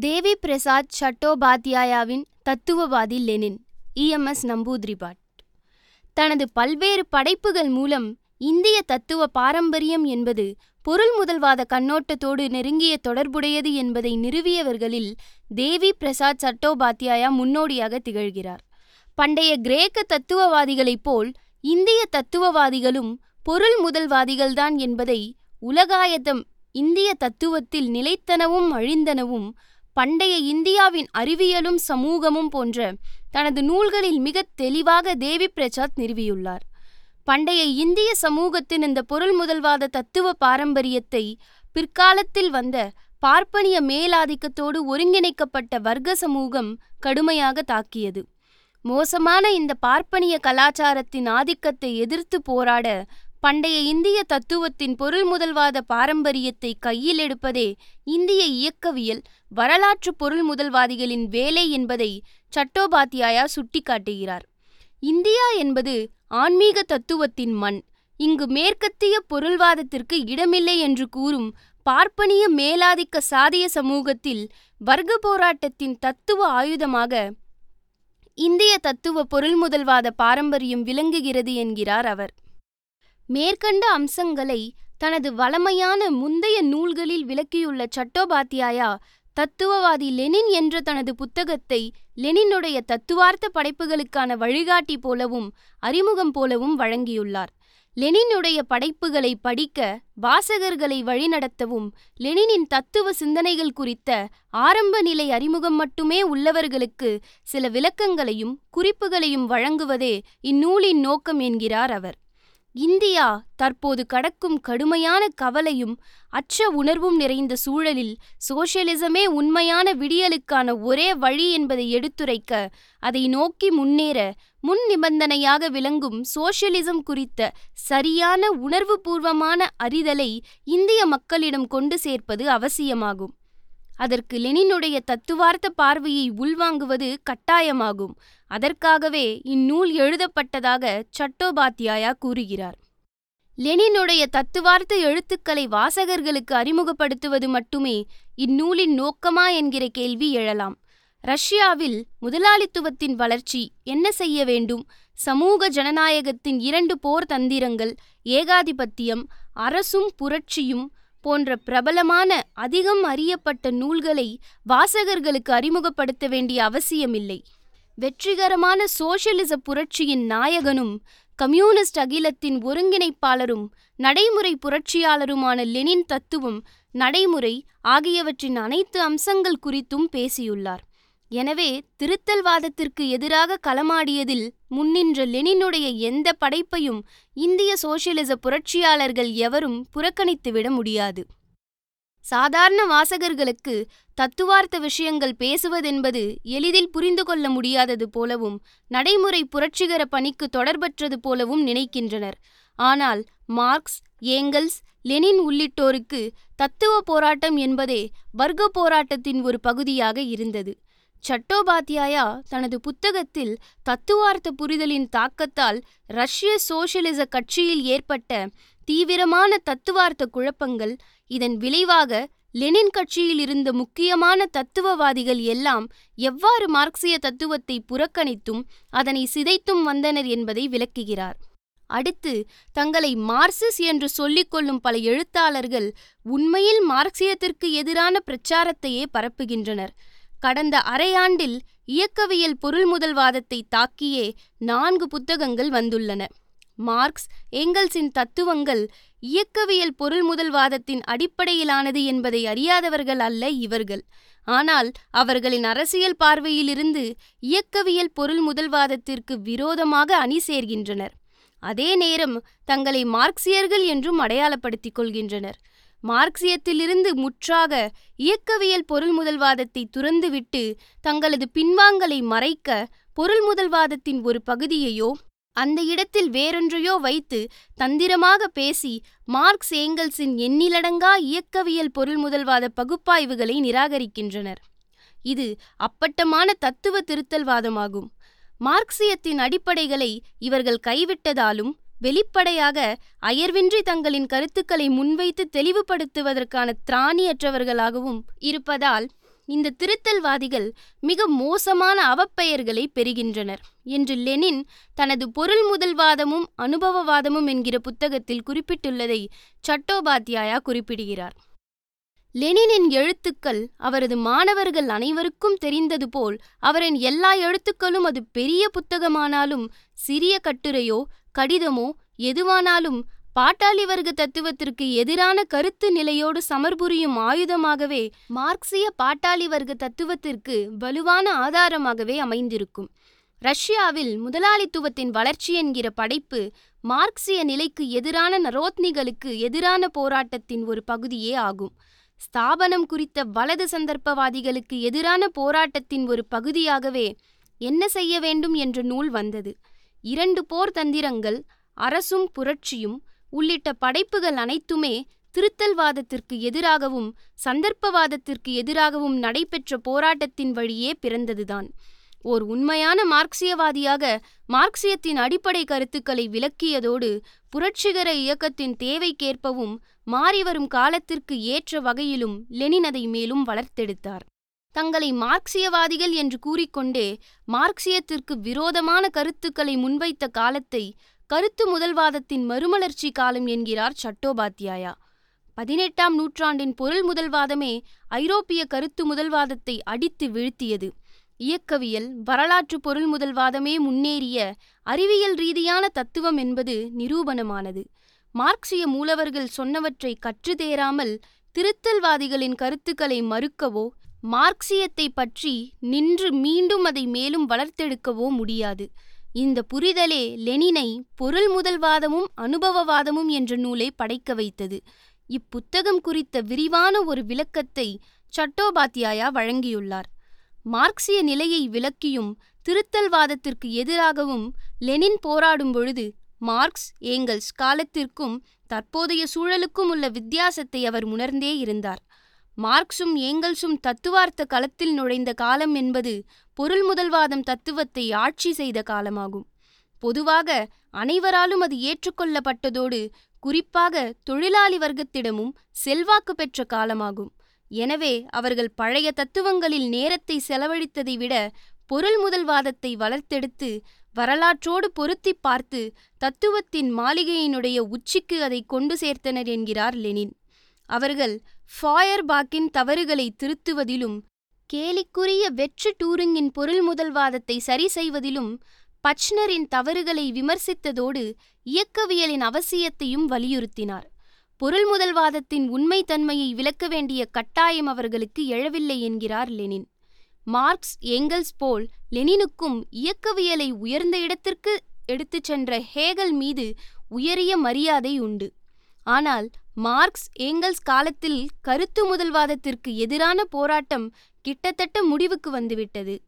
தேவி பிரசாத் சட்டோபாத்யாயாவின் தத்துவவாதி Lenin EMS Namboodiripad. தனது பல்வேறு படைப்புகள் மூலம் இந்திய தத்துவ பாரம்பரியம் என்பது பொருள் முதல்வாத கண்ணோட்டத்தோடு நெருங்கிய தொடர்புடையது என்பதை நிறுவியவர்களில் தேவி பிரசாத் சட்டோபாத்யாயா முன்னோடியாக திகழ்கிறார். பண்டைய கிரேக்க தத்துவவாதிகளைப் போல் இந்திய தத்துவவாதிகளும் பொருள் முதல்வாதிகள்தான் என்பதை உலகாயதம் இந்திய தத்துவத்தில் நிலைத்தனவும் அழிந்தனவும் பண்டைய இந்தியாவின் அறிவியலும் சமூகமும் போன்ற தனது நூல்களில் மிகத் தெளிவாக தேவி பிரசாத் நிறுவியுள்ளார். பண்டைய இந்திய சமூகத்தின் இந்த பொருள் முதல்வாத தத்துவ பாரம்பரியத்தை பிற்காலத்தில் வந்த பார்ப்பனிய மேலாதிக்கத்தோடு ஒருங்கிணைக்கப்பட்ட வர்க்க சமூகம் கடுமையாக தாக்கியது. மோசமான இந்த பார்ப்பனிய கலாச்சாரத்தின் ஆதிக்கத்தை எதிர்த்து போராட பண்டைய இந்திய தத்துவத்தின் பொருள் முதல்வாத பாரம்பரியத்தை கையில் எடுப்பதே இந்திய இயக்கவியல் வரலாற்று பொருள் முதல்வாதிகளின் வேலை என்பதை சட்டோபாத்தியாயா சுட்டிக்காட்டுகிறார். இந்தியா என்பது ஆன்மீக தத்துவத்தின் மண். இங்கு மேற்கத்திய பொருள்வாதத்திற்கு இடமில்லை என்று கூறும் பார்ப்பனிய மேலாதிக்க சாதிய சமூகத்தில் வர்க்க போராட்டத்தின் தத்துவ ஆயுதமாக இந்திய தத்துவ பொருள் முதல்வாத பாரம்பரியம் விளங்குகிறது என்கிறார் அவர். மேற்கண்ட அம்சங்களை தனது வளமையான முந்தைய நூல்களில் விளக்கியுள்ள சட்டோபாத்தியாயா தத்துவவாதி லெனின் என்ற தனது புத்தகத்தை லெனினுடைய தத்துவார்த்த படைப்புகளுக்கான வழிகாட்டி போலவும் அறிமுகம் போலவும் வழங்கியுள்ளார். லெனினுடைய படைப்புகளை படிக்க வாசகர்களை வழிநடத்தவும் லெனினின் தத்துவ சிந்தனைகள் குறித்த ஆரம்ப நிலை அறிமுகம் மட்டுமே உள்ளவர்களுக்கு சில விளக்கங்களையும் குறிப்புகளையும் வழங்குவதே இந்நூலின் நோக்கம் என்கிறார் அவர். இந்தியா தற்போது கடக்கும் கடுமையான கவலையும் அச்ச உணர்வும் நிறைந்த சூழலில் சோசியலிசமே உண்மையான விடியலுக்கான ஒரே வழி என்பதை எடுத்துரைக்க அதை நோக்கி முன்னேற முன் நிபந்தனையாக விளங்கும் சோசியலிசம் குறித்த சரியான உணர்வுபூர்வமான அறிதலை இந்திய மக்களிடம் கொண்டு சேர்ப்பது அவசியமாகும். அதற்கு லெனினுடைய தத்துவார்த்த பார்வையை உள்வாங்குவது கட்டாயமாகும். அதற்காகவே இந்நூல் எழுதப்பட்டதாக சட்டோபாத்தியாயா கூறுகிறார். லெனினுடைய தத்துவார்த்த எழுத்துக்களை வாசகர்களுக்கு அறிமுகப்படுத்துவது மட்டுமே இந்நூலின் நோக்கமா என்கிற கேள்வி எழலாம். ரஷ்யாவில் முதலாளித்துவத்தின் வளர்ச்சி என்ன செய்ய வேண்டும்? சமூக ஜனநாயகத்தின் இரண்டு போர் தந்திரங்கள் ஏகாதிபத்தியம் அரசும் புரட்சியும் போன்ற பிரபலமான அதிகம் அறியப்பட்ட நூல்களை வாசகர்களுக்கு அறிமுகப்படுத்த வேண்டிய அவசியமில்லை. வெற்றிகரமான சோசியலிச புரட்சியின் நாயகனும் கம்யூனிஸ்ட் அகிலத்தின் ஒருங்கிணைப்பாளரும் நடைமுறை புரட்சியாளருமான லெனின் தத்துவம் நடைமுறை ஆகியவற்றின் அனைத்து அம்சங்கள் குறித்தும் பேசியுள்ளார். எனவே திருத்தல்வாதத்திற்கு எதிராக களமாடியதில் முன்னின்ற லெனினுடைய எந்த படைப்பையும் இந்திய சோசியலிச புரட்சியாளர்கள் எவரும் புறக்கணித்துவிட முடியாது. சாதாரண வாசகர்களுக்கு தத்துவார்த்த விஷயங்கள் பேசுவதென்பது எளிதில் புரிந்து கொள்ள முடியாதது போலவும் நடைமுறை புரட்சிகர பணிக்கு தொடர்பற்றது போலவும் நினைக்கின்றனர். ஆனால் மார்க்ஸ் ஏங்கல்ஸ் லெனின் உள்ளிட்டோருக்கு தத்துவ போராட்டம் என்பதே வர்க்க போராட்டத்தின் ஒரு பகுதியாக இருந்தது. சட்டோபாத்தியாயா தனது புத்தகத்தில் தத்துவார்த்த புரிதலின் தாக்கத்தால் ரஷ்ய சோசியலிச கட்சியில் ஏற்பட்ட தீவிரமான தத்துவார்த்த குழப்பங்கள் இதன் விளைவாக லெனின் கட்சியில் இருந்த முக்கியமான தத்துவவாதிகள் எல்லாம் எவ்வாறு மார்க்சிய தத்துவத்தை புறக்கணித்தும் அதனை சிதைத்தும் வந்தனர் என்பதை விளக்குகிறார். அடுத்து தங்களை மார்க்சிஸ் என்று சொல்லிக்கொள்ளும் பல எழுத்தாளர்கள் உண்மையில் மார்க்சியத்திற்கு எதிரான பிரச்சாரத்தையே பரப்புகின்றனர். கடந்த அரையாண்டில் இயக்கவியல் பொருள்முதல்வாதத்தை தாக்கியே நான்கு புத்தகங்கள் வந்துள்ளன. மார்க்ஸ் ஏங்கல்ஸின் தத்துவங்கள் இயக்கவியல் பொருள் முதல்வாதத்தின் அடிப்படையிலானது என்பதை அறியாதவர்கள் அல்ல இவர்கள். ஆனால் அவர்களின் அரசியல் பார்வையிலிருந்து இயக்கவியல் பொருள் முதல்வாதத்திற்கு விரோதமாக அணி சேர்கின்றனர். அதே நேரம் தங்களை மார்க்சியர்கள் என்றும் அடையாளப்படுத்திக் கொள்கின்றனர். மார்க்சியத்திலிருந்து முற்றாக இயக்கவியல் பொருள் முதல்வாதத்தை துறந்துவிட்டு தங்களது பின்வாங்கலை மறைக்க பொருள் முதல்வாதத்தின் ஒரு பகுதியையோ அந்த இடத்தில் வேறொன்றையோ வைத்து தந்திரமாக பேசி மார்க்ஸ் ஏங்கல்ஸின் எண்ணிலடங்கா இயக்கவியல் பொருள் முதல்வாத பகுப்பாய்வுகளை நிராகரிக்கின்றனர். இது அப்பட்டமான தத்துவ திருத்தல்வாதமாகும். மார்க்சியத்தின் அடிப்படைகளை இவர்கள் கைவிட்டதாலும் வெளிப்படையாக அயர்வின்றி தங்களின் கருத்துக்களை முன்வைத்து தெளிவுபடுத்துவதற்கான திராணியற்றவர்களாகவும் இருப்பதால் இந்த திருத்தல்வாதிகள் மிக மோசமான அவப்பெயர்களை பெறுகின்றனர் என்று லெனின் தனது பொருள் முதல்வாதமும் அனுபவவாதமும் என்கிற புத்தகத்தில் குறிப்பிட்டுள்ளதை சட்டோபாத்யாயா குறிப்பிடுகிறார். லெனினின் எழுத்துக்கள் அவரது மாணவர்கள் அனைவருக்கும் தெரிந்தது போல் அவரின் எல்லா எழுத்துக்களும் அது பெரிய புத்தகமானாலும் சிறிய கட்டுரையோ கடிதமோ எதுவானாலும் பாட்டாளி வர்க்க தத்துவத்திற்கு எதிரான கருத்து நிலையோடு சமர்புரியும் ஆயுதமாகவே மார்க்சிய பாட்டாளி வர்க்க தத்துவத்திற்கு வலுவான ஆதாரமாகவே அமைந்திருக்கும். ரஷ்யாவில் முதலாளித்துவத்தின் வளர்ச்சி என்கிற படைப்பு மார்க்சிய நிலைக்கு எதிரான நரோத்னிகளுக்கு எதிரான போராட்டத்தின் ஒரு பகுதியே ஆகும். ஸ்தாபனம் குறித்த வலது சந்தர்ப்பவாதிகளுக்கு எதிரான போராட்டத்தின் ஒரு பகுதியாகவே என்ன செய்ய வேண்டும் என்ற நூல் வந்தது. இரண்டு போர் தந்திரங்கள் அரசும் புரட்சியும் உள்ளிட்ட படைப்புகள் அனைத்துமே திருத்தல்வாதத்திற்கு எதிராகவும் சந்தர்ப்பவாதத்திற்கு எதிராகவும் நடைபெற்ற போராட்டத்தின் வழியே பிறந்ததுதான். ஓர் உண்மையான மார்க்சியவாதியாக மார்க்சியத்தின் அடிப்படை கருத்துக்களை விளக்கியதோடு புரட்சிகர இயக்கத்தின் தேவைக்கேற்பவும் மாறிவரும் காலத்திற்கு ஏற்ற வகையிலும் லெனின் அதை மேலும் வளர்த்தெடுத்தார். தங்களை மார்க்சியவாதிகள் என்று கூறிக்கொண்டே மார்க்சியத்திற்கு விரோதமான கருத்துக்களை முன்வைத்த காலத்தை கருத்து முதல்வாதத்தின் மறுமலர்ச்சி காலம் என்கிறார் சட்டோபாத்தியாயா பதினெட்டாம் நூற்றாண்டின் பொருள் முதல்வாதமே ஐரோப்பிய கருத்து முதல்வாதத்தை அடித்து வீழ்த்தியது. இயக்கவியல் வரலாற்று பொருள் முதல்வாதமே முன்னேறிய அறிவியல் ரீதியான தத்துவம் என்பது நிரூபணமானது. மார்க்சிய மூலவர்கள் சொன்னவற்றை கற்று தேராமல் திருத்தல்வாதிகளின் கருத்துக்களை மறுக்கவோ மார்க்சியத்தை பற்றி நின்று மீண்டும் அதை மேலும் வளர்த்தெடுக்கவோ முடியாது. இந்த புரிதலே லெனினை பொருள் முதல்வாதமும் அனுபவவாதமும் என்ற நூலை படைக்க வைத்தது. இப்புத்தகம் குறித்த விரிவான ஒரு விளக்கத்தை சட்டோபாத்தியாயா வழங்கியுள்ளார். மார்க்சிய நிலையை விளக்கியும் திருத்தல்வாதத்திற்கு எதிராகவும் லெனின் போராடும் பொழுது மார்க்ஸ் ஏங்கல்ஸ் காலத்திற்கும் தற்போதைய சூழலுக்கும் உள்ள வித்தியாசத்தை அவர் உணர்ந்தே இருந்தார். மார்க்சும் ஏங்கல்ஸும் தத்துவார்த்த களத்தில் நுழைந்த காலம் என்பது பொருள் முதல்வாதம் தத்துவத்தை ஆட்சி செய்த காலமாகும். பொதுவாக அனைவராலும் அது ஏற்றுக்கொள்ளப்பட்டதோடு குறிப்பாக தொழிலாளி வர்க்கத்திடமும் செல்வாக்கு பெற்ற காலமாகும். எனவே அவர்கள் பழைய தத்துவங்களில் நேரத்தை செலவழித்ததை விட பொருள் முதல்வாதத்தை வளர்த்தெடுத்து வரலாற்றோடு பொருத்தி பார்த்து தத்துவத்தின் மாளிகையினுடைய உச்சிக்கு அதை கொண்டு சேர்த்தனர் என்கிறார் லெனின். அவர்கள் ஃபாயர்பாக்கின் தவறுகளை திருத்துவதிலும் கேலிக்குரிய வெற்று டூரிங்கின் பொருள் முதல்வாதத்தை சரி செய்வதிலும் பச்னரின் தவறுகளை விமர்சித்ததோடு இயக்கவியலின் அவசியத்தையும் வலியுறுத்தினார். பொருள் முதல்வாதத்தின் உண்மைத்தன்மையை விளக்க வேண்டிய கட்டாயம் அவர்களுக்கு எழவில்லை என்கிறார் லெனின். மார்க்ஸ் ஏங்கல்ஸ் போல் லெனினுக்கும் இயக்கவியலை உயர்ந்த இடத்திற்கு எடுத்துச் சென்ற ஹேகல் மீது உயரிய மரியாதை உண்டு. ஆனால் மார்க்ஸ் ஏங்கல்ஸ் காலத்தில் கருத்து முதல்வாதத்திற்கு எதிரான போராட்டம் கிட்டத்தட்ட முடிவுக்கு வந்துவிட்டது.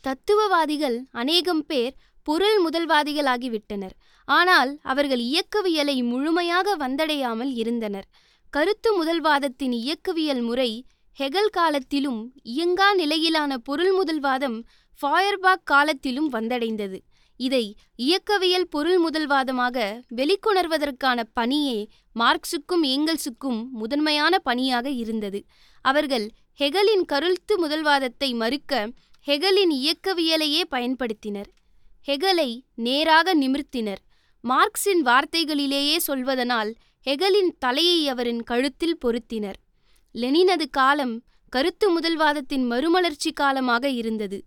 தத்துவவாதிகள் அநேகம் பேர் பொருள் முதல்வாதிகளாகிவிட்டனர். ஆனால் அவர்கள் இயக்கவியலை முழுமையாக வந்தடையாமல் இருந்தனர். கருத்து முதல்வாதத்தின் இயக்கவியல் முறை ஹெகல் காலத்திலும் இயங்கா நிலையிலான பொருள் முதல்வாதம் ஃபாயர்பாக் காலத்திலும் வந்தடைந்தது. இதை இயக்கவியல் பொருள் முதல்வாதமாக வெளிக்கொணர்வதற்கான பணியே மார்க்சுக்கும் ஏங்கல்ஸுக்கும் முதன்மையான பணியாக இருந்தது. அவர்கள் ஹெகலின் கருத்து முதல்வாதத்தை மறுக்க ஹெகலின் இயக்கவியலையே பயன்படுத்தினர். ஹெகலை நேராக நிமிர்த்தினர். மார்க்சின் வார்த்தைகளிலேயே சொல்வதனால் ஹெகலின் தலையை அவரின் கழுத்தில் பொருத்தினர். லெனினது காலம் கருத்து முதல்வாதத்தின் மறுமலர்ச்சி காலமாக இருந்தது.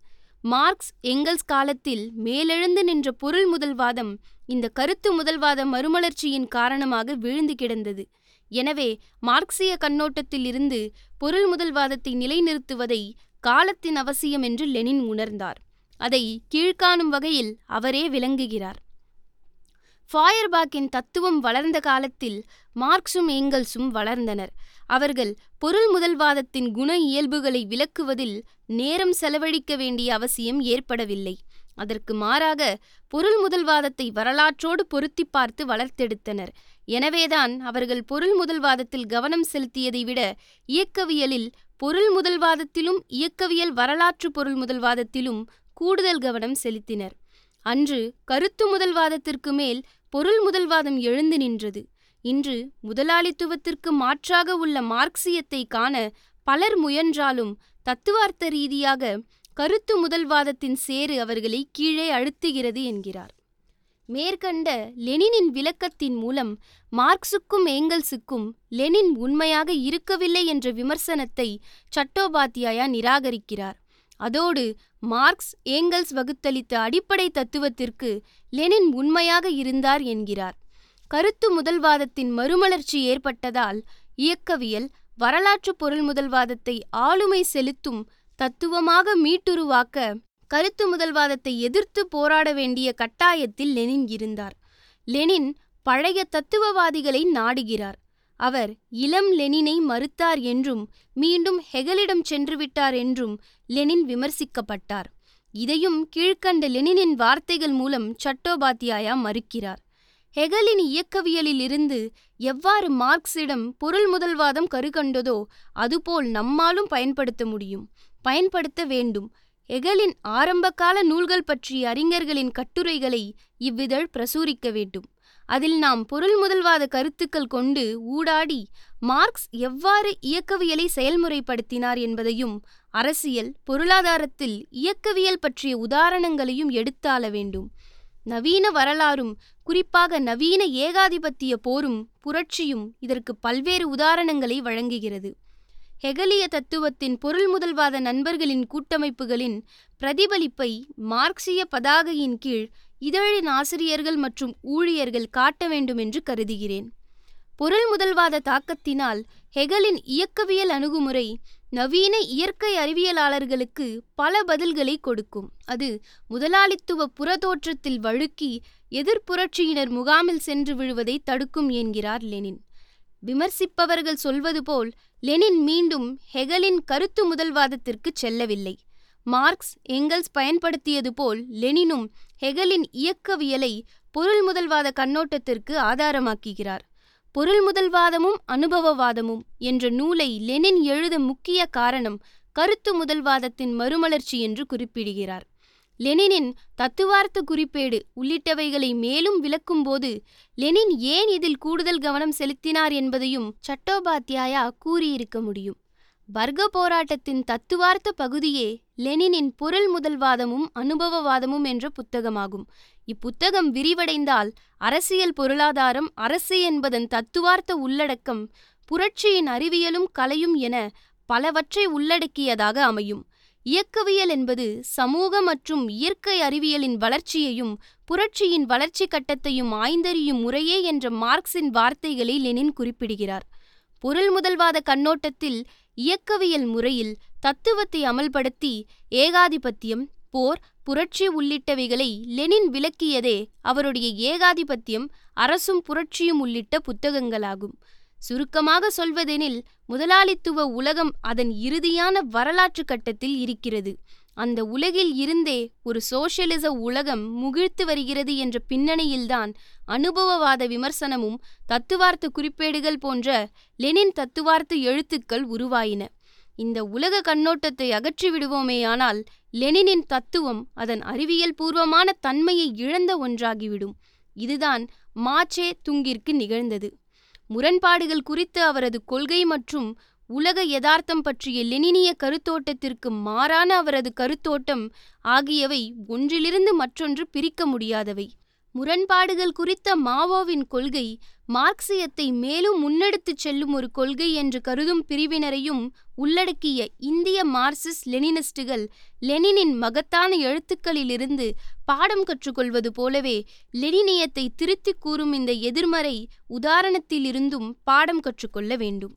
மார்க்ஸ் எங்கல்ஸ் காலத்தில் மேலெழுந்து நின்ற பொருள் முதல்வாதம் இந்த கருத்து முதல்வாத மறுமலர்ச்சியின் காரணமாக விழுந்து கிடந்தது. எனவே மார்க்சிய கண்ணோட்டத்தில் இருந்து பொருள் முதல்வாதத்தை நிலைநிறுத்துவதை காலத்தின் அவசியம் என்று லெனின் உணர்ந்தார். அதை கீழ்காணும் வகையில் அவரே விளங்குகிறார். ஃபாயர்பாக்கின் தத்துவம் வளர்ந்த காலத்தில் மார்க்சும் ஏங்கல்ஸும் வளர்ந்தனர். அவர்கள் பொருள் முதல்வாதத்தின் குண இயல்புகளை விளக்குவதில் நேரம் செலவழிக்க வேண்டிய அவசியம் ஏற்படவில்லை. அதற்கு மாறாக பொருள் முதல்வாதத்தை வரலாற்றோடு பொருத்தி பார்த்து வளர்த்தெடுத்தனர். எனவேதான் அவர்கள் பொருள் முதல்வாதத்தில் கவனம் செலுத்தியதை விட இயக்கவியலில் பொருள் முதல்வாதத்திலும் இயக்கவியல் வரலாற்று பொருள் முதல்வாதத்திலும் கூடுதல் கவனம் செலுத்தினர். அன்று கருத்து முதல்வாதத்திற்கு மேல் பொருள் முதல்வாதம் எழுந்து நின்றது. இன்று முதலாளித்துவத்திற்கு மாற்றாக உள்ள மார்க்சியத்தை காண பலர் முயன்றாலும் தத்துவார்த்த ரீதியாக கருத்து முதல்வாதத்தின் சேறு அவர்களை கீழே அழுத்துகிறது என்கிறார். மேற்கண்ட லெனினின் விளக்கத்தின் மூலம் மார்க்சுக்கும் ஏங்கல்ஸுக்கும் லெனின் உண்மையாக இருக்கவில்லை என்ற விமர்சனத்தை சட்டோபாத்தியாயா நிராகரிக்கிறார். அதோடு மார்க்ஸ் ஏங்கல்ஸ் வகுத்தளித்த அடிப்படை தத்துவத்திற்கு லெனின் உண்மையாக இருந்தார் என்கிறார். கருத்து முதல்வாதத்தின் மறுமலர்ச்சி ஏற்பட்டதால் இயக்கவியல் வரலாற்று பொருள் முதல்வாதத்தை ஆளுமை செலுத்தும் தத்துவமாக மீட்டுருவாக்க கருத்து முதல்வாதத்தை எதிர்த்து போராட வேண்டிய கட்டாயத்தில் லெனின் இருந்தார். லெனின் பழைய தத்துவவாதிகளை நாடுகிறார். அவர் இளம் லெனினை மறுத்தார் என்றும் மீண்டும் ஹெகலிடம் சென்றுவிட்டார் என்றும் லெனின் விமர்சிக்கப்பட்டார். இதையும் கீழ்க்கண்ட லெனினின் வார்த்தைகள் மூலம் சட்டோபாத்தியாயா மறுக்கிறார். ஹெகலின் இயக்கவியலில் இருந்து எவ்வாறு மார்க்சிடம் பொருள் முதல்வாதம் கருகண்டதோ அதுபோல் நம்மாலும் பயன்படுத்த முடியும். பயன்படுத்த வேண்டும். ஹெகலின் ஆரம்பகால நூல்கள் பற்றிய அறிஞர்களின் கட்டுரைகளை இவ்விதழ் பிரசுரிக்க வேண்டும். அதில் நாம் பொருள் முதல்வாத கருத்துக்கள் கொண்டு ஊடாடி மார்க்ஸ் எவ்வாறு இயக்கவியலை செயல்முறைப்படுத்தினார் என்பதையும் அரசியல் பொருளாதாரத்தில் இயக்கவியல் பற்றிய உதாரணங்களையும் எடுத்தாள வேண்டும். நவீன வரலாறும் குறிப்பாக நவீன ஏகாதிபத்திய போரும் புரட்சியும் இதற்கு பல்வேறு உதாரணங்களை வழங்குகிறது. ஹெகலிய தத்துவத்தின் பொருள் முதல்வாத நண்பர்களின் கூட்டமைப்புகளின் பிரதிபலிப்பை மார்க்சிய பதாகையின் கீழ் இதழின் ஆசிரியர்கள் மற்றும் ஊழியர்கள் காட்ட வேண்டும் என்று கருதுகிறேன். பொருள் முதல்வாத தாக்கத்தினால் ஹெகலின் இயக்கவியல் அணுகுமுறை நவீன இயற்கை அறிவியலாளர்களுக்கு பல பதில்களை கொடுக்கும். அது முதலாளித்துவ புறத்தோற்றத்தில் வழுக்கி எதிர்ப்புரட்சியினர் முகாமில் சென்று விழுவதை தடுக்கும் என்கிறார் லெனின். விமர்சிப்பவர்கள் சொல்வது போல் லெனின் மீண்டும் ஹெகலின் கருத்து முதல்வாதத்திற்கு செல்லவில்லை. மார்க்ஸ் எங்கல்ஸ் பயன்படுத்தியது போல் லெனினும் ஹெகலின் இயக்கவியலை பொருள் முதல்வாத கண்ணோட்டத்திற்கு ஆதாரமாக்குகிறார். பொருள் முதல்வாதமும் அனுபவவாதமும் என்ற நூலை லெனின் எழுத முக்கிய காரணம் கருத்து முதல்வாதத்தின் மறுமலர்ச்சி என்று குறிப்பிடுகிறார். லெனினின் தத்துவார்த்த குறிப்பேடு உள்ளிட்டவைகளை மேலும் விளக்கும்போது லெனின் ஏன் இதில் கூடுதல் கவனம் செலுத்தினார் என்பதையும் சட்டோபாத்தியாயா கூறியிருக்க முடியும். வர்க்க போராட்டத்தின் தத்துவார்த்த பகுதியே லெனினின் பொருள் முதல்வாதமும் அனுபவவாதமும் என்ற புத்தகமாகும். இப்புத்தகம் விரிவடைந்தால் அரசியல் பொருளாதாரம் அரசு என்பதன் தத்துவார்த்த உள்ளடக்கம் புரட்சியின் அறிவியலும் கலையும் என பலவற்றை உள்ளடக்கியதாக அமையும். இயக்கவியல் என்பது சமூக மற்றும் இயற்கை அறிவியலின் வளர்ச்சியையும் புரட்சியின் வளர்ச்சி கட்டத்தையும் ஆய்ந்தறியும் முறையே என்ற மார்க்சின் வார்த்தைகளை லெனின் குறிப்பிடுகிறார். பொருள் முதல்வாத கண்ணோட்டத்தில் இயக்கவியல் முறையில் தத்துவத்தை அமல்படுத்தி ஏகாதிபத்தியம் போர் புரட்சி உள்ளிட்டவைகளை லெனின் விளக்கியதே அவருடைய ஏகாதிபத்தியம் அரசும் புரட்சியும் உள்ளிட்ட புத்தகங்களாகும். சுருக்கமாக சொல்வதெனில் முதலாளித்துவ உலகம் அதன் இறுதியான வரலாற்று கட்டத்தில் இருக்கிறது. அந்த உலகில் இருந்தே ஒரு சோசியலிச உலகம் முகிழ்த்து வருகிறது என்ற பின்னணியில்தான் அனுபவவாத விமர்சனமும் தத்துவார்த்த குறிப்பேடுகள் போன்ற லெனின் தத்துவார்த்த எழுத்துக்கள் உருவாயின. இந்த உலக கண்ணோட்டத்தை அகற்றிவிடுவோமேயானால் லெனினின் தத்துவம் அதன் அறிவியல் பூர்வமான தன்மையை இழந்த ஒன்றாகிவிடும். இதுதான் மாச்சே துங்கிற்கு நிகழ்ந்தது. முரண்பாடுகள் குறித்து அவரது கொள்கை மற்றும் உலக யதார்த்தம் பற்றிய லெனினிய கருத்தோட்டத்திற்கு மாறான அவரது கருத்தோட்டம் ஆகியவை ஒன்றிலிருந்து மற்றொன்று பிரிக்க முடியாதவை. முரண்பாடுகள் குறித்த மாவோவின் கொள்கை மார்க்சியத்தை மேலும் முன்னெடுத்துச் செல்லும் ஒரு கொள்கை என்று கருதும் பிரிவினரையும் உள்ளடக்கிய இந்திய மார்க்சிஸ்ட் லெனினிஸ்டுகள் லெனினின் மகத்தான எழுத்துக்களிலிருந்து பாடம் கற்றுக்கொள்வது போலவே லெனினியத்தை திருத்திக் கூறும் இந்த எதிர்மறை உதாரணத்திலிருந்தும் பாடம் கற்றுக்கொள்ள வேண்டும்.